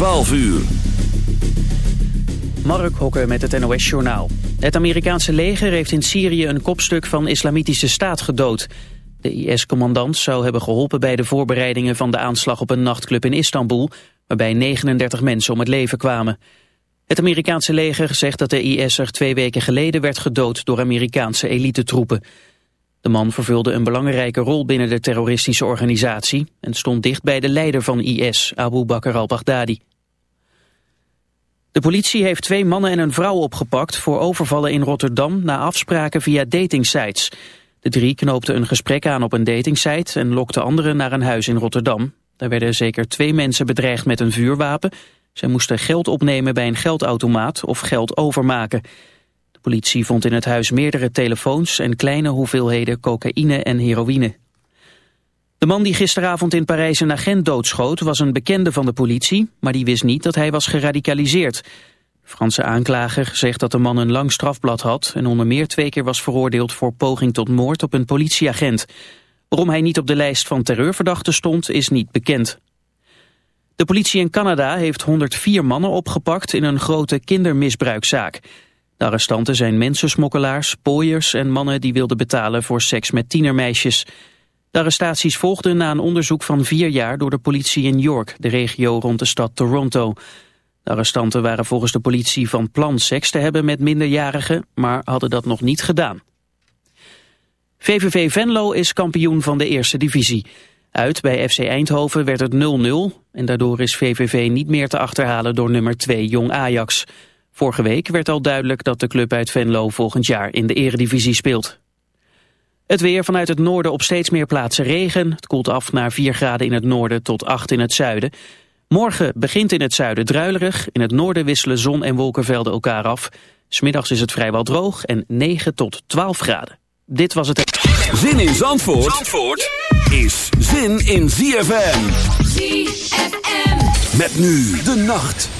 12 uur. Mark Hokker met het NOS Journaal. Het Amerikaanse leger heeft in Syrië een kopstuk van islamitische staat gedood. De IS-commandant zou hebben geholpen bij de voorbereidingen van de aanslag op een nachtclub in Istanbul, waarbij 39 mensen om het leven kwamen. Het Amerikaanse leger zegt dat de IS'er twee weken geleden werd gedood door Amerikaanse elitetroepen. De man vervulde een belangrijke rol binnen de terroristische organisatie en stond dicht bij de leider van IS, Abu Bakr al-Baghdadi. De politie heeft twee mannen en een vrouw opgepakt voor overvallen in Rotterdam na afspraken via datingsites. De drie knoopten een gesprek aan op een datingsite en lokten anderen naar een huis in Rotterdam. Daar werden zeker twee mensen bedreigd met een vuurwapen. Zij moesten geld opnemen bij een geldautomaat of geld overmaken. De politie vond in het huis meerdere telefoons en kleine hoeveelheden cocaïne en heroïne. De man die gisteravond in Parijs een agent doodschoot was een bekende van de politie, maar die wist niet dat hij was geradicaliseerd. De Franse aanklager zegt dat de man een lang strafblad had en onder meer twee keer was veroordeeld voor poging tot moord op een politieagent. Waarom hij niet op de lijst van terreurverdachten stond is niet bekend. De politie in Canada heeft 104 mannen opgepakt in een grote kindermisbruikzaak. De arrestanten zijn mensensmokkelaars, pooiers en mannen die wilden betalen voor seks met tienermeisjes. De arrestaties volgden na een onderzoek van vier jaar door de politie in York, de regio rond de stad Toronto. De arrestanten waren volgens de politie van plan seks te hebben met minderjarigen, maar hadden dat nog niet gedaan. VVV Venlo is kampioen van de eerste divisie. Uit bij FC Eindhoven werd het 0-0 en daardoor is VVV niet meer te achterhalen door nummer 2 Jong Ajax. Vorige week werd al duidelijk dat de club uit Venlo volgend jaar in de eredivisie speelt. Het weer vanuit het noorden op steeds meer plaatsen regen. Het koelt af naar 4 graden in het noorden tot 8 in het zuiden. Morgen begint in het zuiden druilerig. In het noorden wisselen zon en wolkenvelden elkaar af. Smiddags is het vrijwel droog en 9 tot 12 graden. Dit was het... Zin in Zandvoort, Zandvoort is zin in ZFM. ZFM. Met nu de nacht.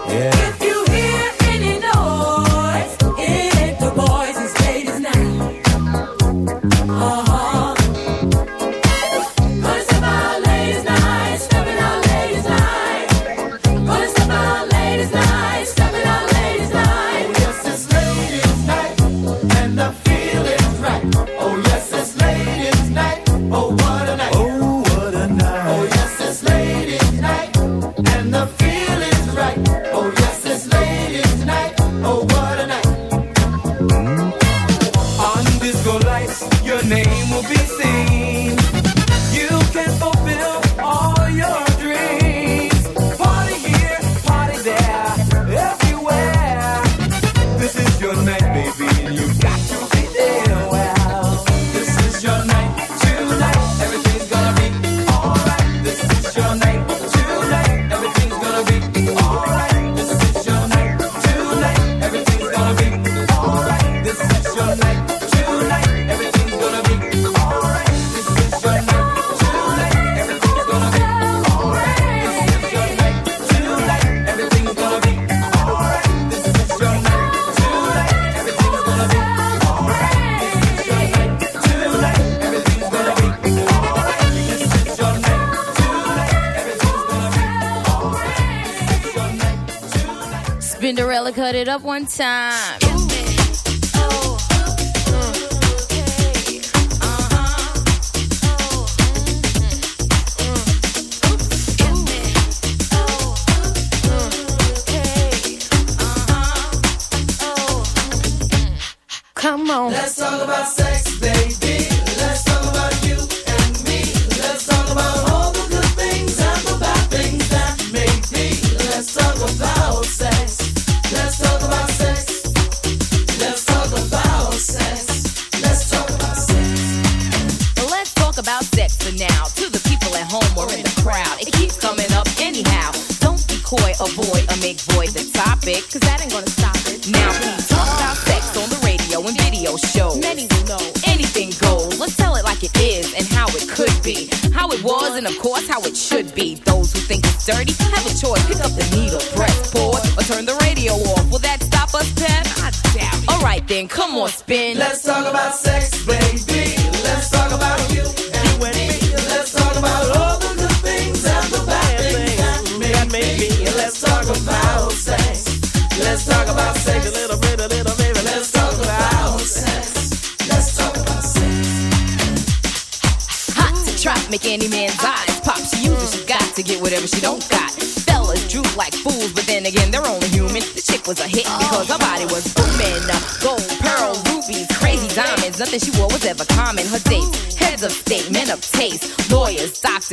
it up one time.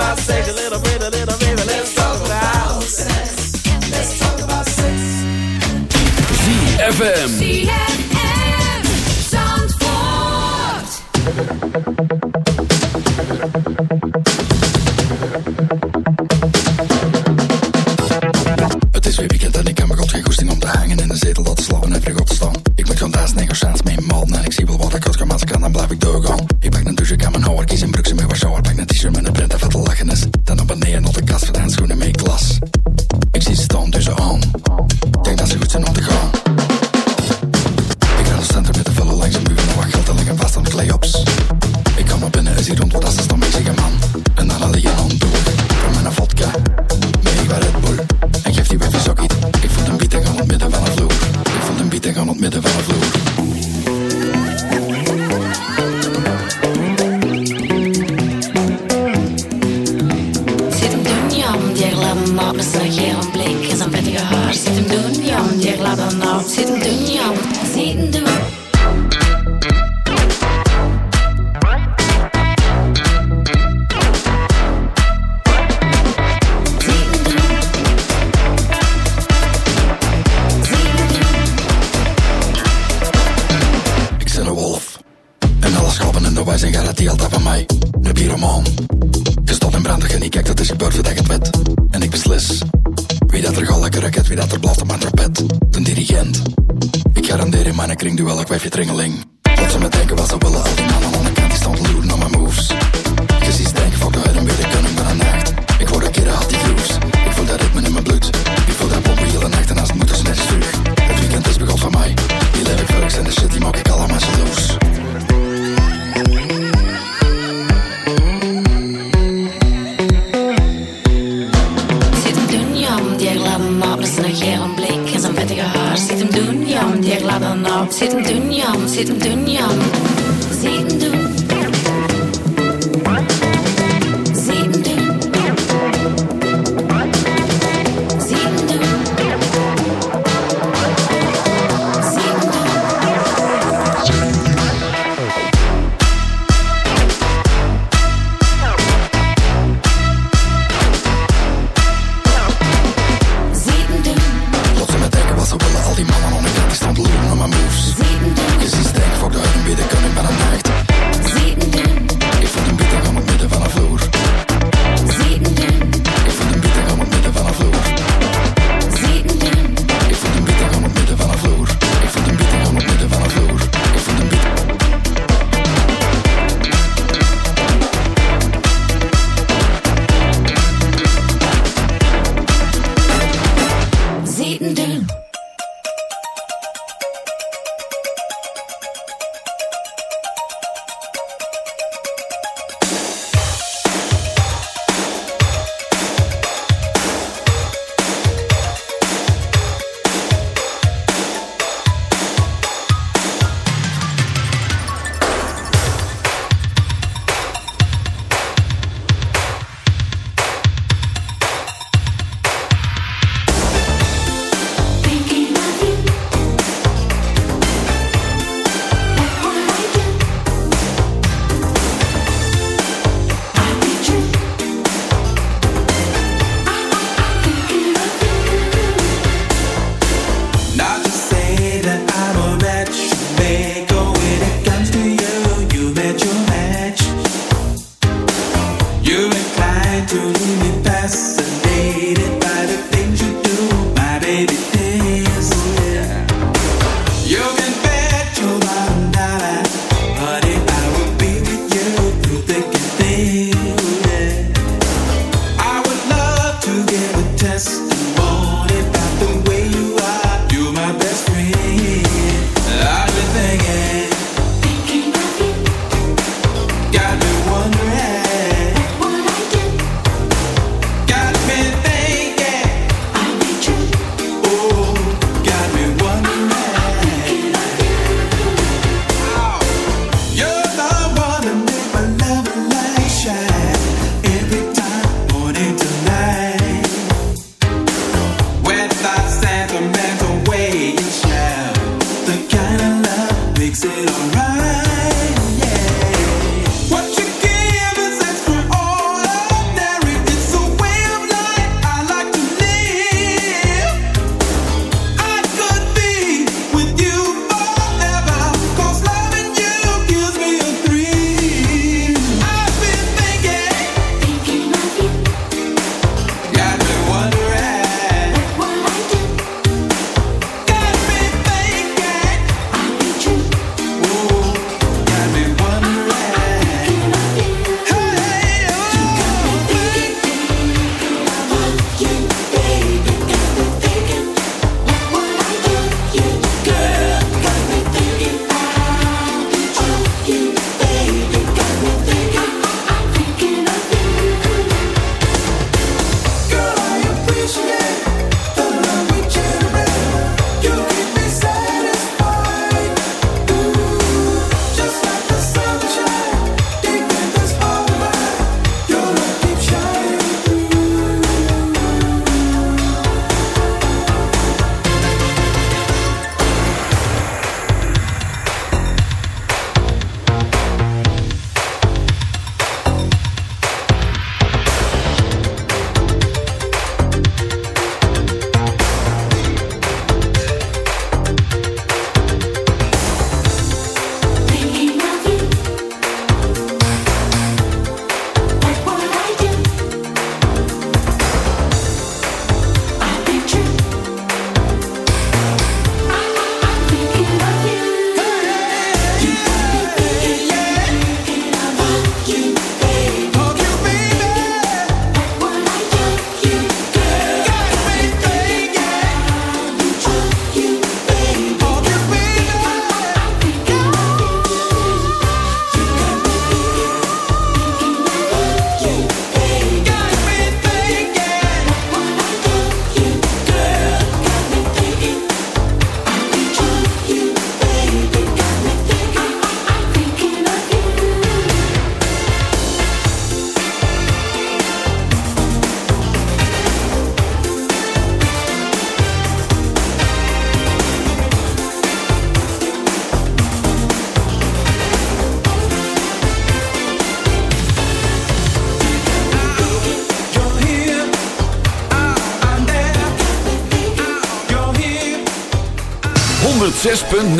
about sex little bit, a little bit. About. ZFM. ZFM. Zandvoort.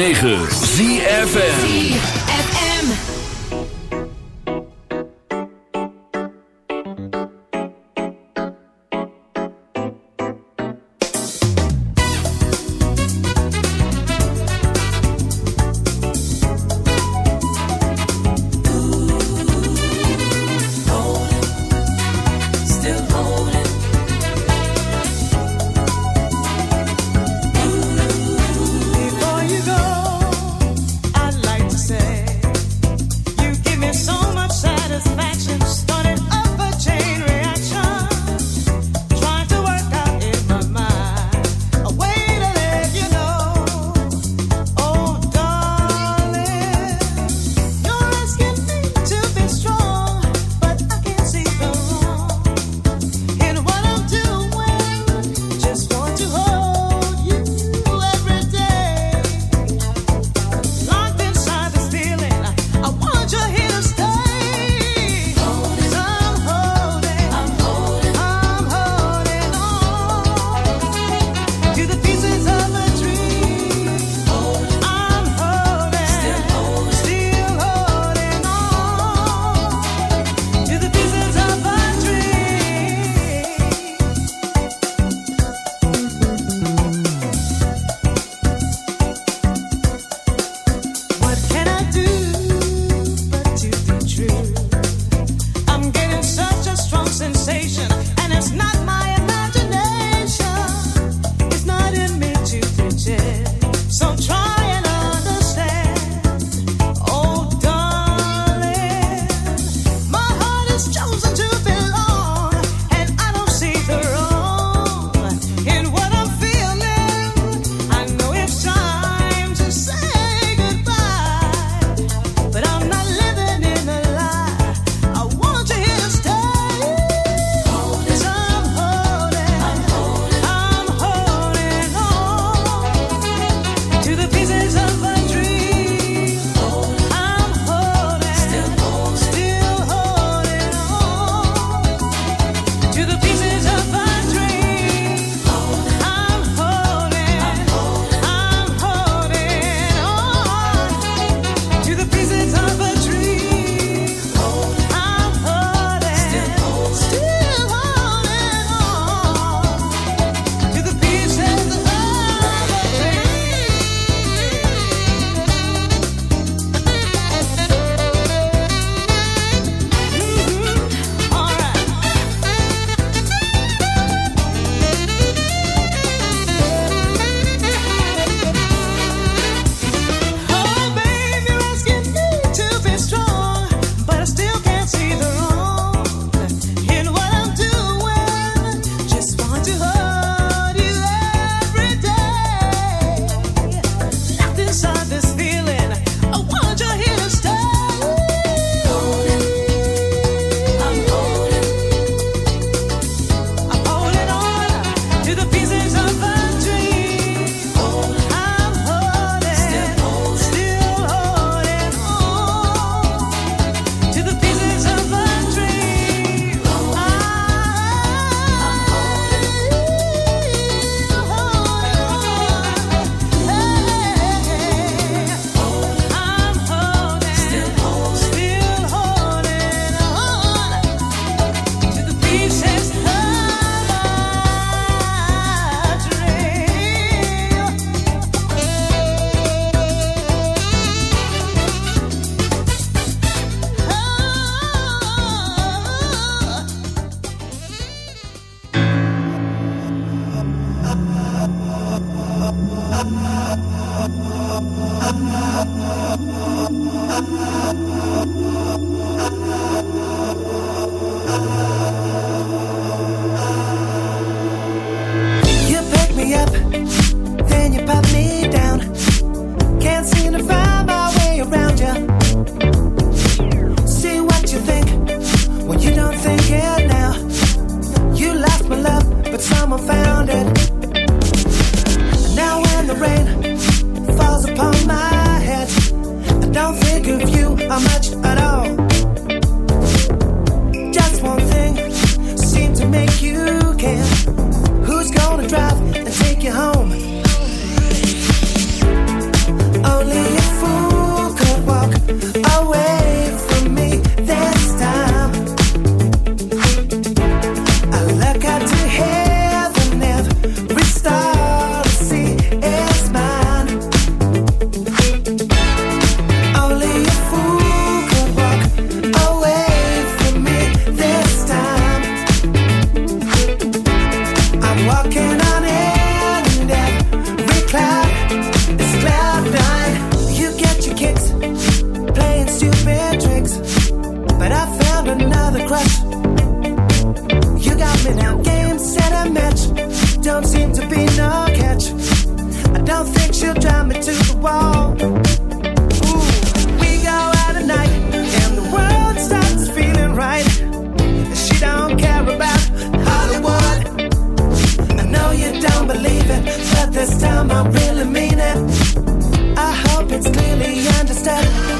106.9 ZFM. Still holding. Hope it's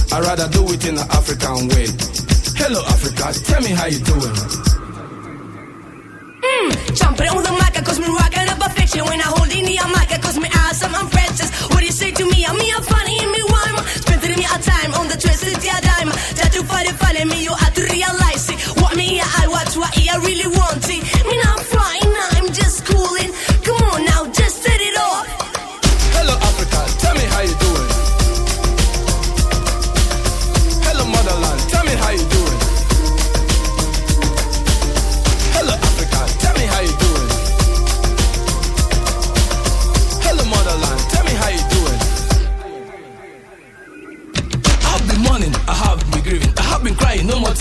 I'd rather do it in an African way. Hello, Africa, tell me how you doing. Mm, jumping on the mic, cause me rocking up a fiction. When I hold in the mic, cause me awesome, I'm precious. What do you say to me? I'm me, I'm funny, and me rhyme. Spending me a time on the twisted dime. That you find it funny, me, you have to realize it. What me, I watch, what I really want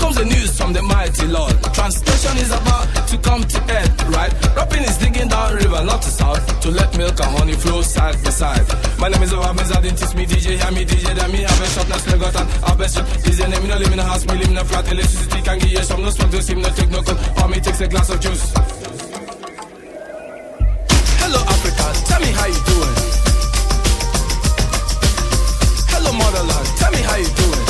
Comes the news from the mighty Lord. Translation is about to come to end, right? Rapping is digging down river, not to south, to let milk and honey flow side by side. My name is Obamiz, I didn't teach me DJ, hear me DJ, then me have a shop, now still got an have best shop. DJ name, no live in a house, me live in a flat, electricity can give you some, no smoke, no steam, no take no cold, or me takes a glass of juice. Hello Africa, tell me how you doing. Hello motherland, tell me how you doing.